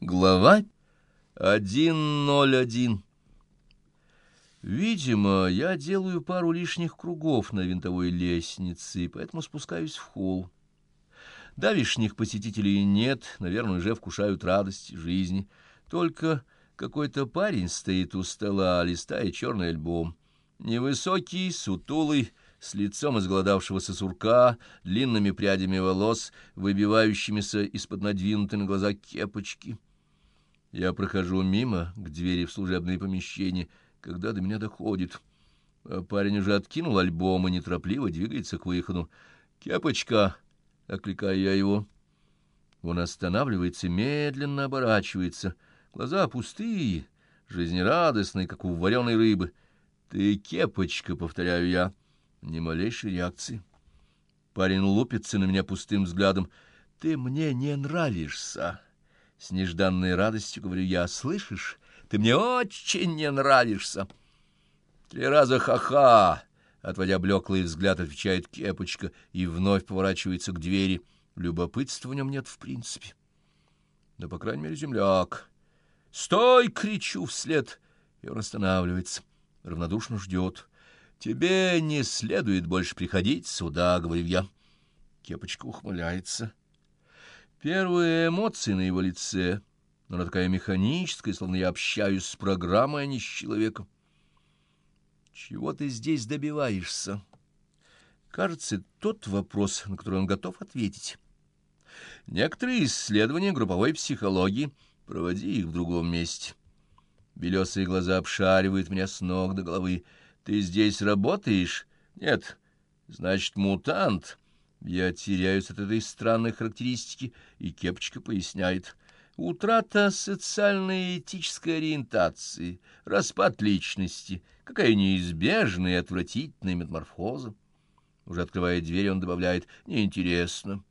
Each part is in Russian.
Глава 1.01 Видимо, я делаю пару лишних кругов на винтовой лестнице, поэтому спускаюсь в холл. Давишних посетителей нет, наверное, уже вкушают радость жизни. Только какой-то парень стоит у стола, листая черный альбом. Невысокий, сутулый, с лицом изголодавшегося сурка, длинными прядями волос, выбивающимися из-под надвинутой на глаза кепочки. Я прохожу мимо, к двери в служебное помещение, когда до меня доходит. А парень уже откинул альбом и неторопливо двигается к выходу. «Кепочка!» — окликаю я его. Он останавливается, медленно оборачивается. Глаза пустые, жизнерадостные, как у вареной рыбы. «Ты кепочка!» — повторяю я. Ни малейшей реакции. Парень лупится на меня пустым взглядом. «Ты мне не нравишься!» С нежданной радостью говорю я, слышишь, ты мне очень не нравишься. Три раза ха-ха, отводя блеклый взгляд, отвечает кепочка и вновь поворачивается к двери. Любопытства в нем нет в принципе. Да, по крайней мере, земляк. «Стой!» — кричу вслед, и он останавливается, равнодушно ждет. «Тебе не следует больше приходить сюда», — говорю я. Кепочка ухмыляется. Первые эмоции на его лице, но она такая механическая, словно я общаюсь с программой, а не с человеком. Чего ты здесь добиваешься? Кажется, тот вопрос, на который он готов ответить. Некоторые исследования групповой психологии, проводи их в другом месте. Белесые глаза обшаривают меня с ног до головы. Ты здесь работаешь? Нет. Значит, мутант. Я теряюсь от этой странной характеристики, и Кепочка поясняет. Утрата социальной и этической ориентации, распад личности, какая неизбежная и отвратительная метаморфоза. Уже открывая дверь, он добавляет «неинтересно».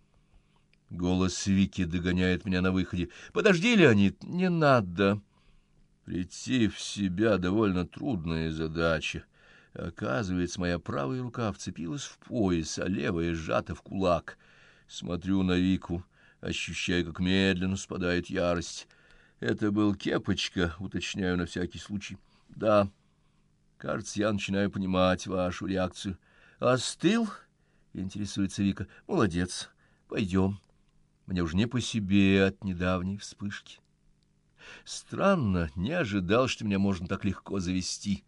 Голос Вики догоняет меня на выходе. «Подожди, Леонид, не надо». Прийти в себя довольно трудная задача. Оказывается, моя правая рука вцепилась в пояс, а левая сжата в кулак. Смотрю на Вику, ощущая, как медленно спадает ярость. Это был кепочка, уточняю на всякий случай. Да, кажется, я начинаю понимать вашу реакцию. Остыл? Интересуется Вика. Молодец. Пойдем. Мне уж не по себе от недавней вспышки. Странно, не ожидал, что меня можно так легко завести.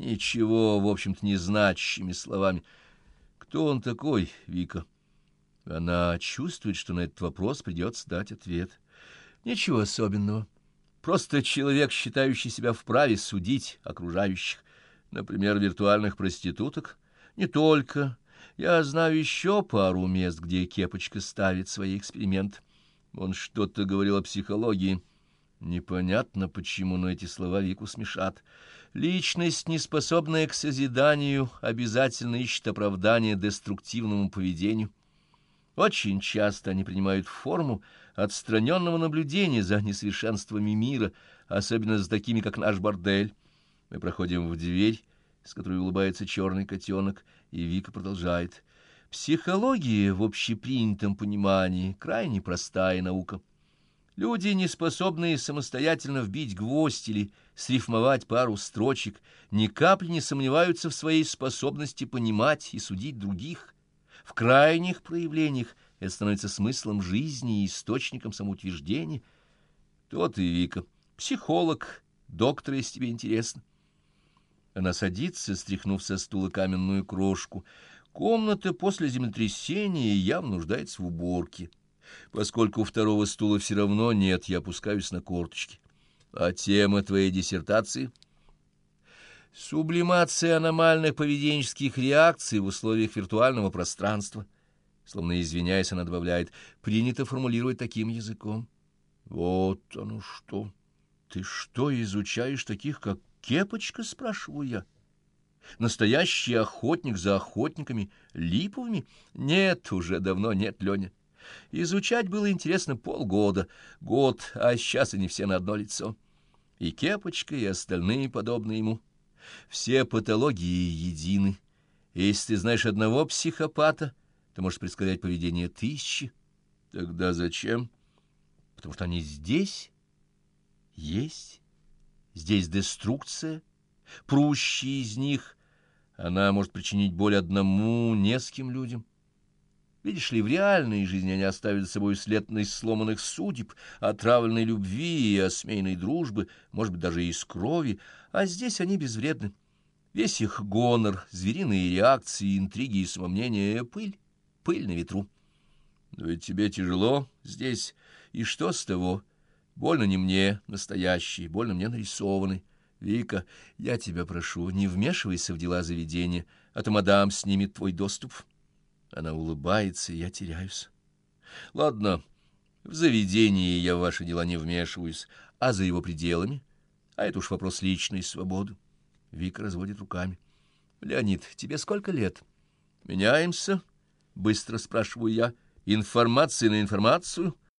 Ничего, в общем-то, не значащими словами. Кто он такой, Вика? Она чувствует, что на этот вопрос придется дать ответ. Ничего особенного. Просто человек, считающий себя вправе судить окружающих. Например, виртуальных проституток. Не только. Я знаю еще пару мест, где Кепочка ставит свои эксперименты. Он что-то говорил о психологии. Непонятно, почему, но эти слова Вику смешат. Личность, неспособная к созиданию, обязательно ищет оправдание деструктивному поведению. Очень часто они принимают форму отстраненного наблюдения за несовершенствами мира, особенно за такими, как наш бордель. Мы проходим в дверь, с которой улыбается черный котенок, и Вика продолжает. Психология в общепринятом понимании крайне простая наука. Люди, не способные самостоятельно вбить гвоздь или срифмовать пару строчек, ни капли не сомневаются в своей способности понимать и судить других. В крайних проявлениях это становится смыслом жизни и источником самоутверждения. Тот и Вика. Психолог, доктор, если тебе интересно. Она садится, стряхнув со стула каменную крошку. Комната после землетрясения явно нуждается в уборке. Поскольку второго стула все равно нет, я опускаюсь на корточки. А тема твоей диссертации? Сублимация аномальных поведенческих реакций в условиях виртуального пространства. Словно извиняясь, она добавляет, принято формулировать таким языком. Вот оно что! Ты что, изучаешь таких, как Кепочка, спрашиваю я? Настоящий охотник за охотниками липовыми? Нет, уже давно нет, Леня. Изучать было интересно полгода, год, а сейчас они все на одно лицо. И Кепочка, и остальные подобные ему. Все патологии едины. Если ты знаешь одного психопата, ты можешь предсказать поведение тысячи. Тогда зачем? Потому что они здесь, Есть. Здесь деструкция. Прущие из них она может причинить боль одному, нескольким людям. Видишь ли, в реальной жизни они оставят за собой след сломанных судеб, отравленной любви и осмейной дружбы, может быть, даже и из крови, а здесь они безвредны. Весь их гонор, звериные реакции, интриги и самомнение — пыль, пыль на ветру. Но ведь тебе тяжело здесь, и что с того? Больно не мне, настоящий, больно мне нарисованный. Вика, я тебя прошу, не вмешивайся в дела заведения, а то мадам снимет твой доступ. Она улыбается, и я теряюсь. Ладно, в заведении я в ваши дела не вмешиваюсь, а за его пределами? А это уж вопрос личной свободы. Вика разводит руками. Леонид, тебе сколько лет? Меняемся? Быстро спрашиваю я. Информация на информацию —